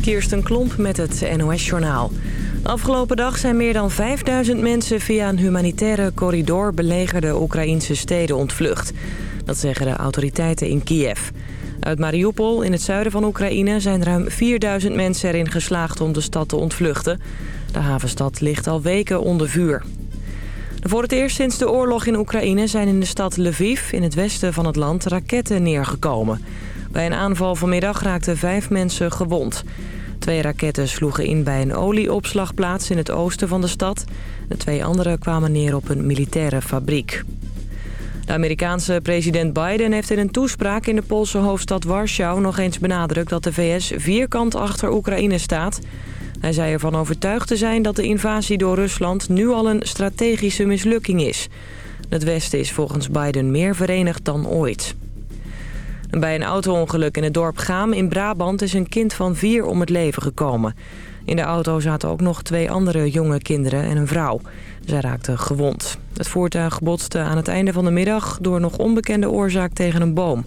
Kirsten Klomp met het NOS-journaal. Afgelopen dag zijn meer dan 5000 mensen via een humanitaire corridor belegerde Oekraïnse steden ontvlucht. Dat zeggen de autoriteiten in Kiev. Uit Mariupol in het zuiden van Oekraïne zijn ruim 4000 mensen erin geslaagd om de stad te ontvluchten. De havenstad ligt al weken onder vuur. Voor het eerst sinds de oorlog in Oekraïne zijn in de stad Lviv in het westen van het land raketten neergekomen. Bij een aanval vanmiddag raakten vijf mensen gewond. Twee raketten sloegen in bij een olieopslagplaats in het oosten van de stad. De twee andere kwamen neer op een militaire fabriek. De Amerikaanse president Biden heeft in een toespraak in de Poolse hoofdstad Warschau nog eens benadrukt dat de VS vierkant achter Oekraïne staat. Hij zei ervan overtuigd te zijn dat de invasie door Rusland nu al een strategische mislukking is. Het Westen is volgens Biden meer verenigd dan ooit. Bij een auto-ongeluk in het dorp Gaam in Brabant is een kind van vier om het leven gekomen. In de auto zaten ook nog twee andere jonge kinderen en een vrouw. Zij raakten gewond. Het voertuig botste aan het einde van de middag door nog onbekende oorzaak tegen een boom.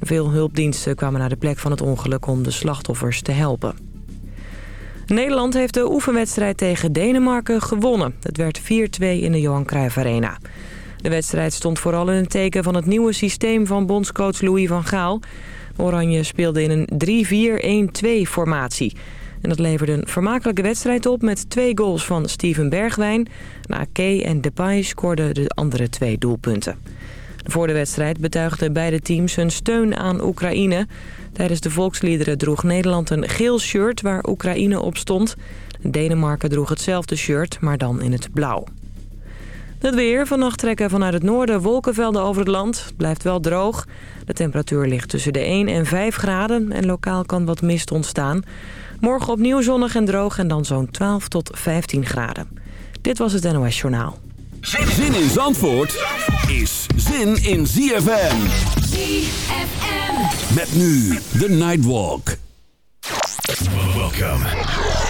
Veel hulpdiensten kwamen naar de plek van het ongeluk om de slachtoffers te helpen. Nederland heeft de oefenwedstrijd tegen Denemarken gewonnen. Het werd 4-2 in de Johan Cruijff Arena. De wedstrijd stond vooral in het teken van het nieuwe systeem van bondscoach Louis van Gaal. Oranje speelde in een 3-4-1-2 formatie. En dat leverde een vermakelijke wedstrijd op met twee goals van Steven Bergwijn. Kay en Depay scoorden de andere twee doelpunten. Voor de wedstrijd betuigden beide teams hun steun aan Oekraïne. Tijdens de volksliederen droeg Nederland een geel shirt waar Oekraïne op stond. Denemarken droeg hetzelfde shirt, maar dan in het blauw. Het weer. Vannacht trekken vanuit het noorden wolkenvelden over het land. Het blijft wel droog. De temperatuur ligt tussen de 1 en 5 graden en lokaal kan wat mist ontstaan. Morgen opnieuw zonnig en droog en dan zo'n 12 tot 15 graden. Dit was het NOS Journaal. Zin in Zandvoort is zin in ZFM. ZFM. Met nu de Nightwalk. Welcome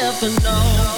never know.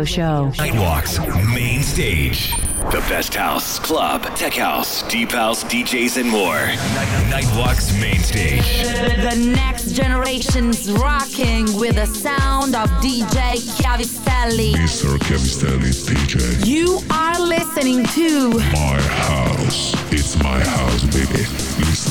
radio show. Nightwalks, main stage. The best house, club, tech house, deep house, DJs, and more. Nightwalks, main stage. The, next generation's rocking with the sound of DJ Cavistelli. Mr. Chiavistelli, DJ. You are listening to... My house. It's my house, baby. Listen.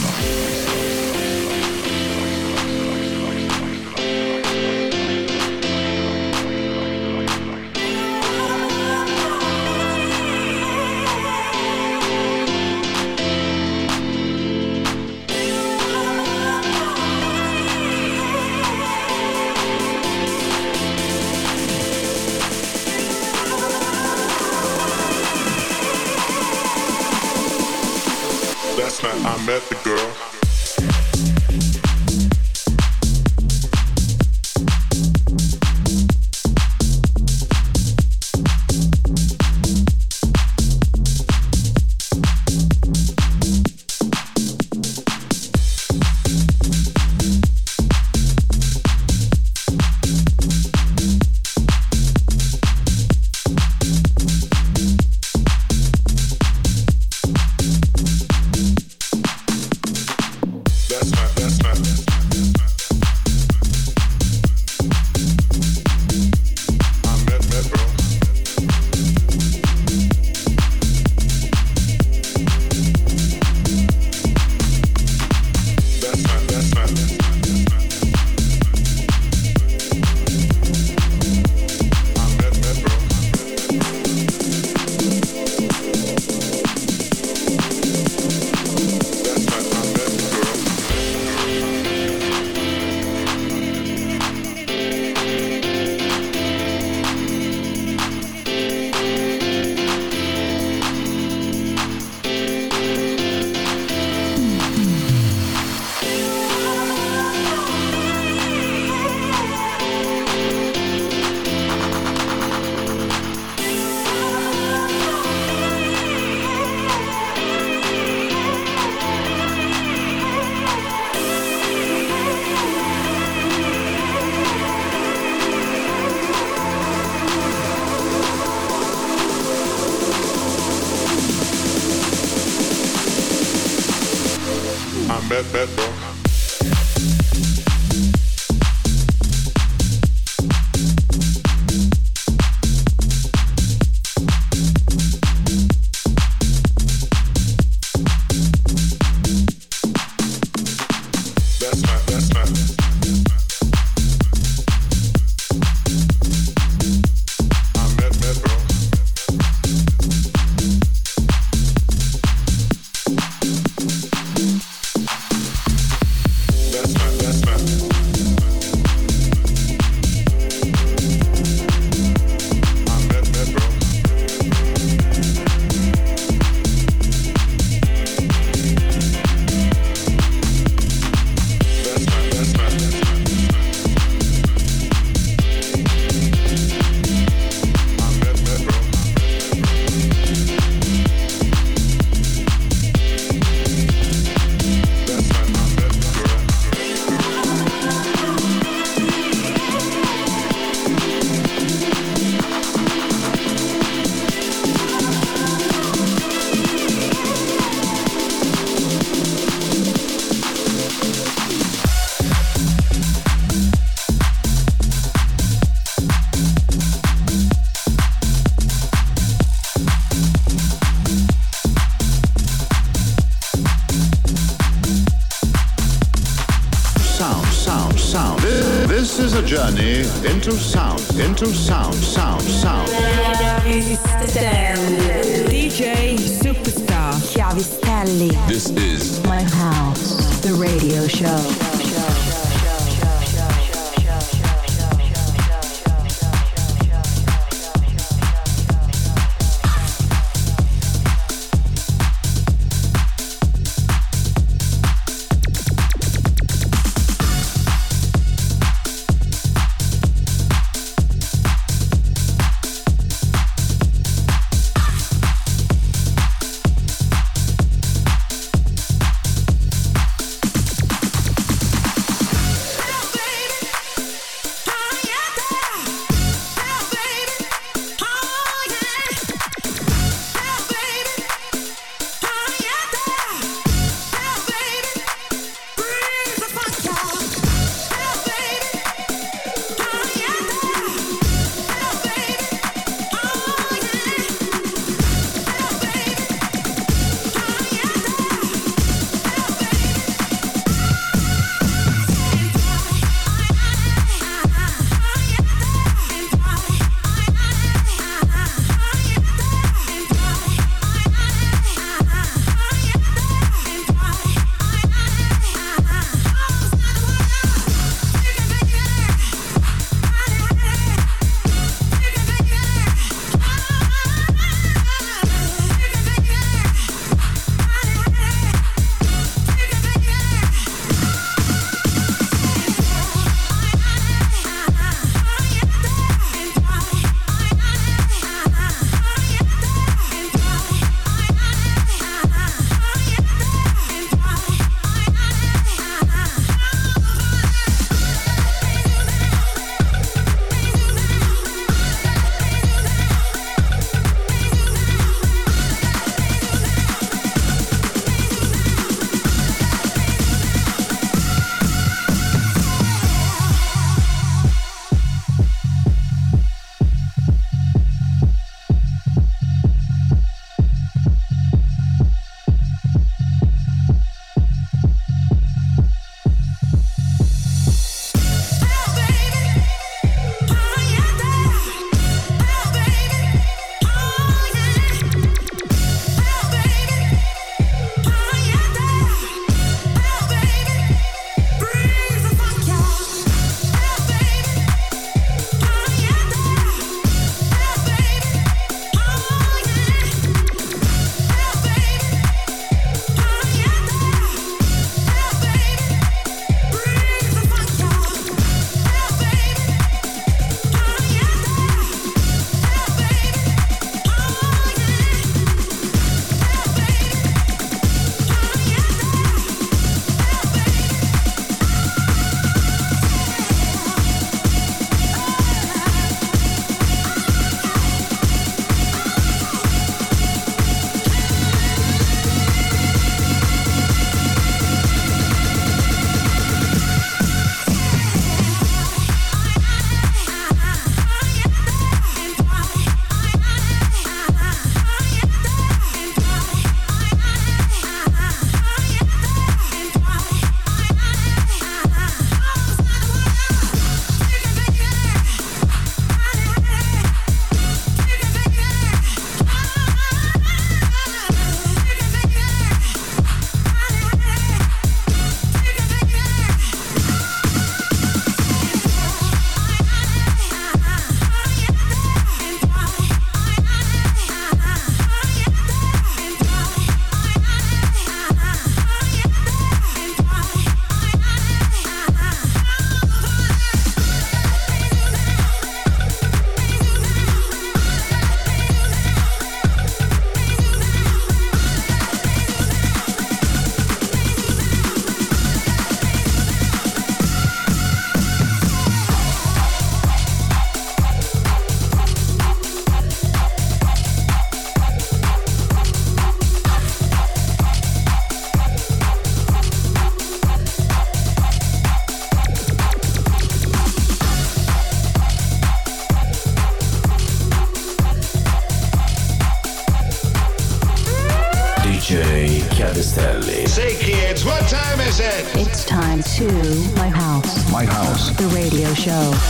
Show.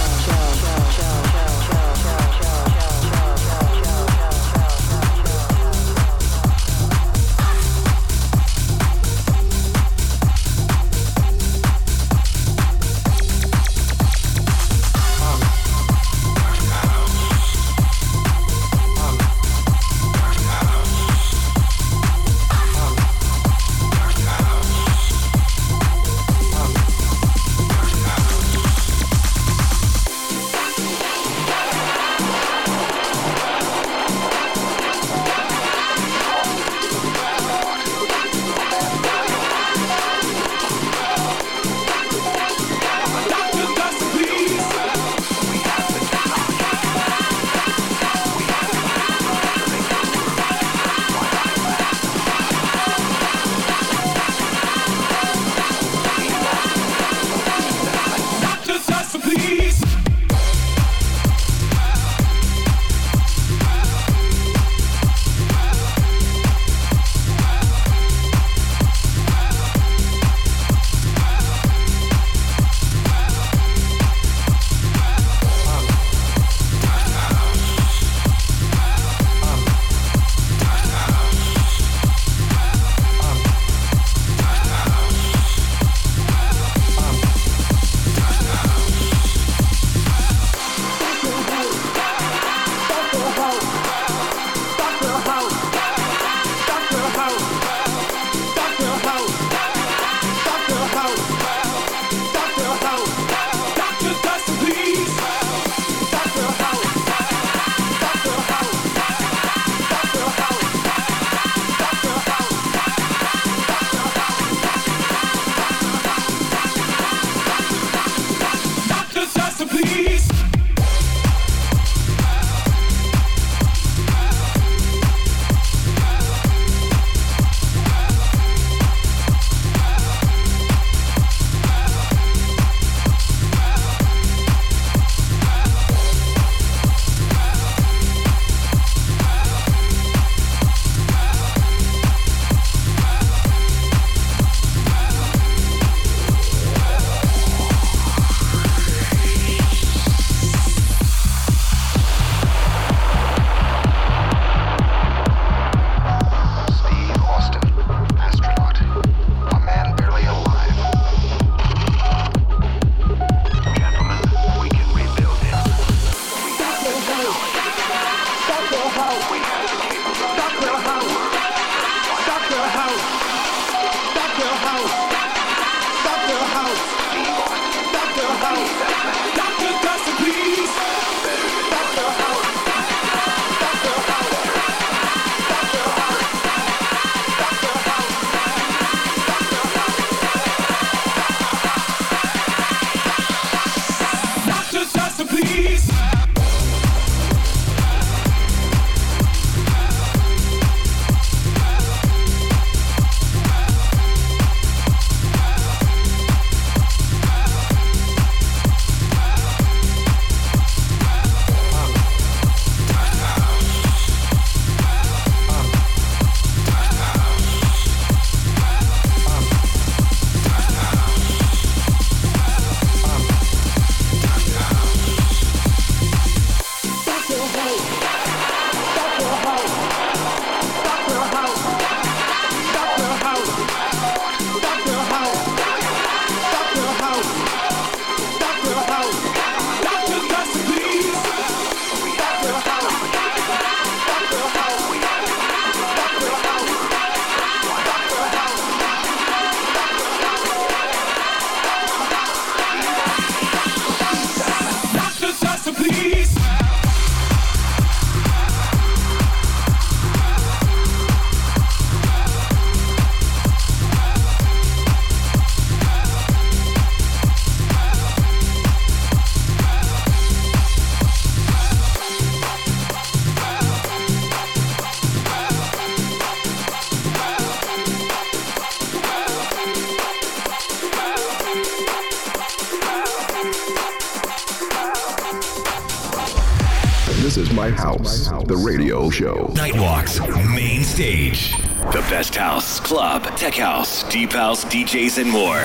Show. Nightwalk's main stage. The best house, club, tech house, deep house, DJs, and more.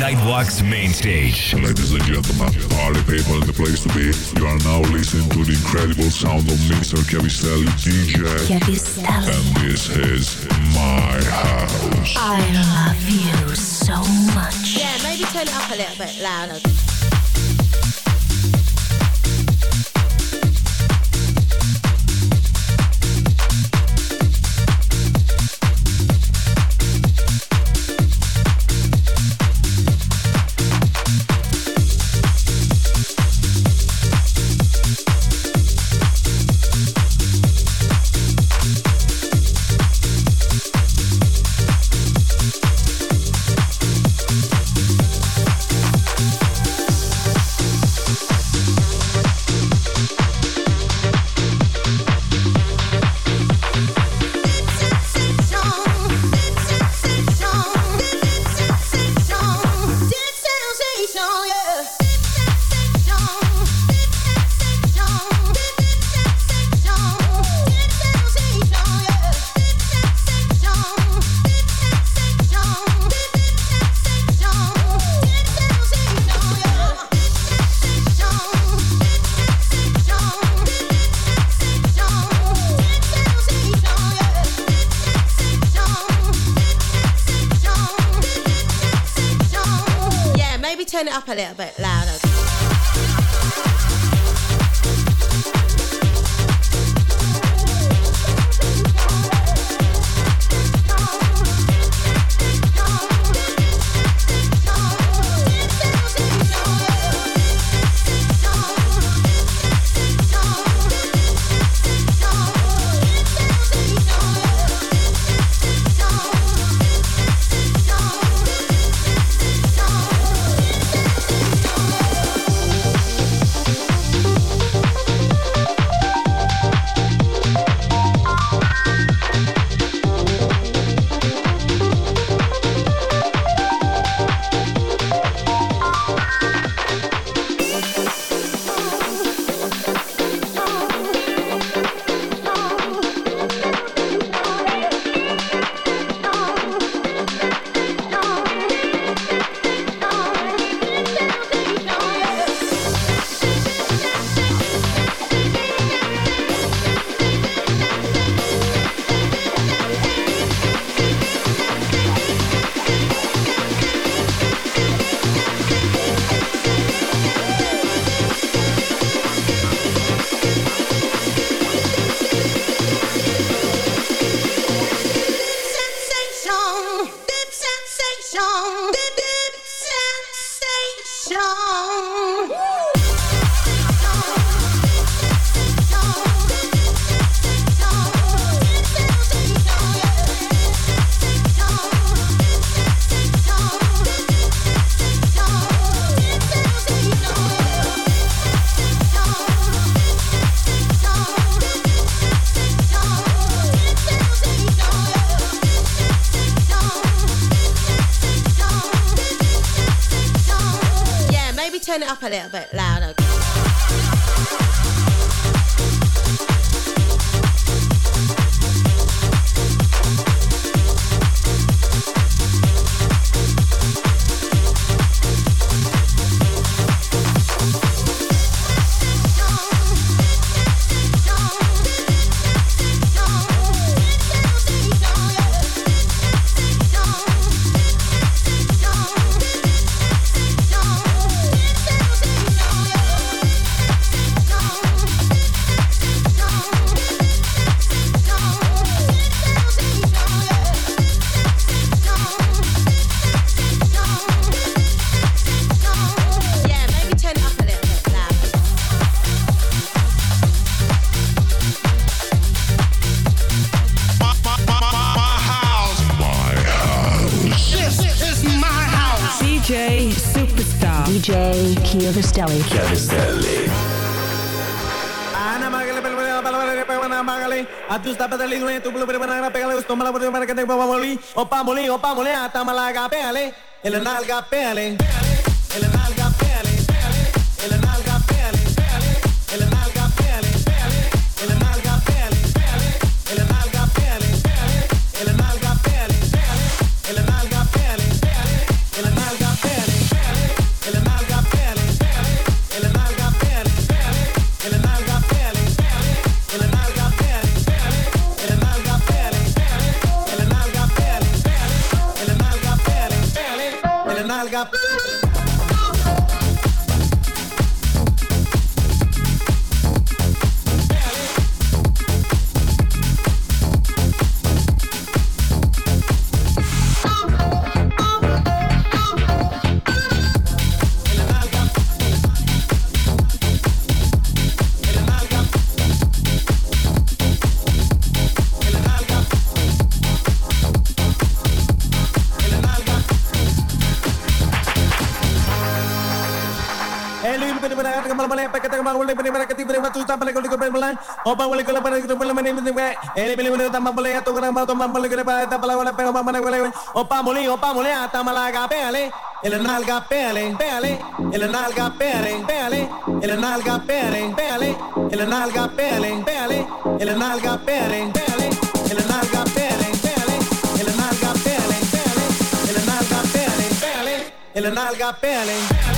Nightwalk's main stage. Ladies and gentlemen, party people in the place to be. You are now listening to the incredible sound of Mr. Chiavistelli DJ. Chiavistelli. And this is my house. I love you so much. Yeah, maybe turn it up a little bit louder. เขาเรียกแบบลาวน malaga pégale el nalga pégale el nalga pégale el nalga ஒப்பாவுளை பிரிமர கத்தி பிரிம தூத்தாம்பலை கொண்டு பிரிமலை ஒப்பாவுளை கொள்ள பிறகு பிள்ளைமணி ஏழை பிள்ளைமணி தம்பளை தூக்கிறம்பா தொம்பளை தப்பலை உடப்பை ஒப்பாமனை விளை ஒப்பா மொழி ஒப்பா மொழி ஆத்தாமலா காப்பேலே Ele nalga pele, pele, ele nalga pele, pele, ele nalga pele, pele, ele nalga pele, pele, ele nalga pele, pele, ele nalga pele, pele, ele nalga pele, pele, ele nalga pele, pele, ele nalga pele, pele.